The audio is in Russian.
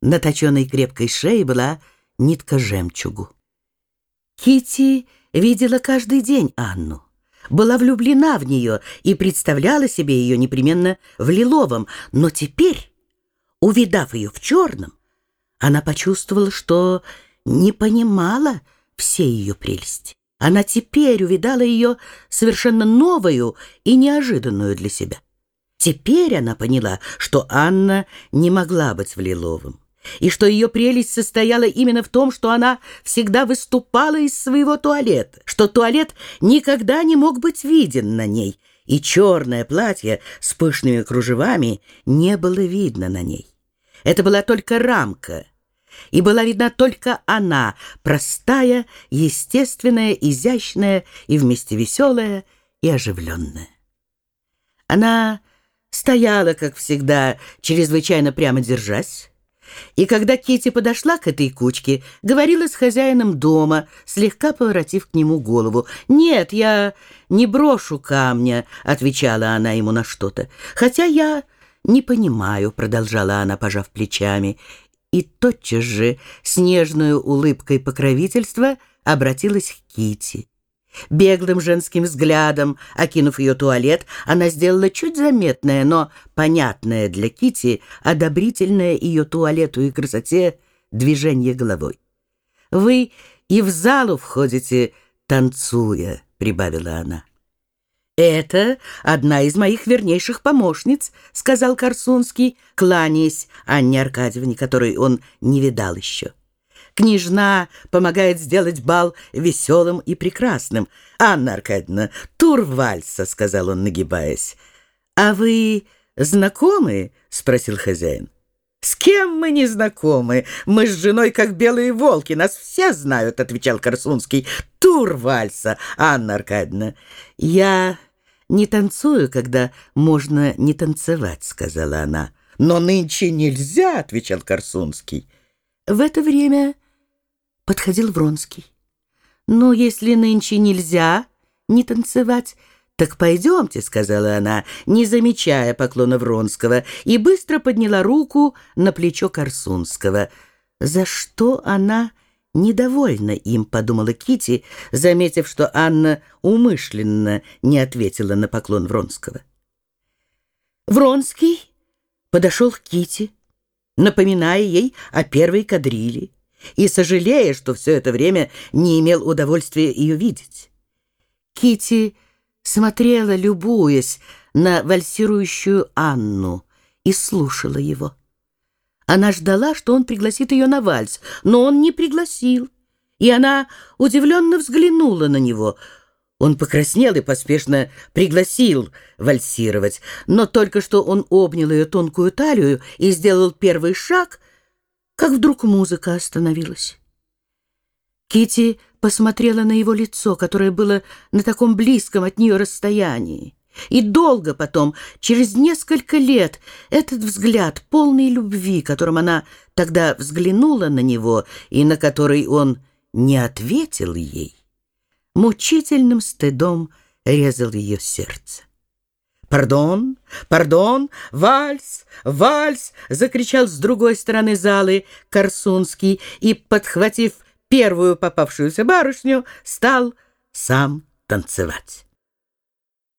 На точенной крепкой шее была нитка жемчугу. Кити видела каждый день Анну, была влюблена в нее и представляла себе ее непременно в лиловом, но теперь, увидав ее в черном, она почувствовала, что не понимала всей ее прелести. Она теперь увидала ее совершенно новую и неожиданную для себя. Теперь она поняла, что Анна не могла быть в лиловом, и что ее прелесть состояла именно в том, что она всегда выступала из своего туалета, что туалет никогда не мог быть виден на ней, и черное платье с пышными кружевами не было видно на ней. Это была только рамка — и была видна только она, простая, естественная, изящная и вместе веселая и оживленная. Она стояла, как всегда, чрезвычайно прямо держась, и когда Кити подошла к этой кучке, говорила с хозяином дома, слегка поворотив к нему голову. «Нет, я не брошу камня», — отвечала она ему на что-то. «Хотя я не понимаю», — продолжала она, пожав плечами, и тотчас же с нежной улыбкой покровительства обратилась к Кити. Беглым женским взглядом, окинув ее туалет, она сделала чуть заметное, но понятное для Кити, одобрительное ее туалету и красоте движение головой. «Вы и в залу входите, танцуя», — прибавила она. «Это одна из моих вернейших помощниц», — сказал Корсунский, кланяясь Анне Аркадьевне, которой он не видал еще. «Княжна помогает сделать бал веселым и прекрасным. Анна Аркадьевна, тур вальса», — сказал он, нагибаясь. «А вы знакомы?» — спросил хозяин. «С кем мы не знакомы? Мы с женой как белые волки, нас все знают», — отвечал Корсунский. «Тур вальса, Анна Аркадьевна. Я «Не танцую, когда можно не танцевать», — сказала она. «Но нынче нельзя», — отвечал Корсунский. В это время подходил Вронский. «Ну, если нынче нельзя не танцевать, так пойдемте», — сказала она, не замечая поклона Вронского, и быстро подняла руку на плечо Корсунского. За что она недовольна им, подумала Кити, заметив, что Анна умышленно не ответила на поклон Вронского. Вронский подошел к Кити, напоминая ей о первой кадрили и сожалея, что все это время не имел удовольствия ее видеть. Кити смотрела, любуясь на вальсирующую Анну, и слушала его. Она ждала, что он пригласит ее на вальс, но он не пригласил. И она удивленно взглянула на него. Он покраснел и поспешно пригласил вальсировать, но только что он обнял ее тонкую талию и сделал первый шаг, как вдруг музыка остановилась. Кити посмотрела на его лицо, которое было на таком близком от нее расстоянии. И долго потом, через несколько лет, этот взгляд, полный любви, которым она тогда взглянула на него и на который он не ответил ей, мучительным стыдом резал ее сердце. «Пардон, пардон, вальс, вальс!» — закричал с другой стороны залы Корсунский и, подхватив первую попавшуюся барышню, стал сам танцевать.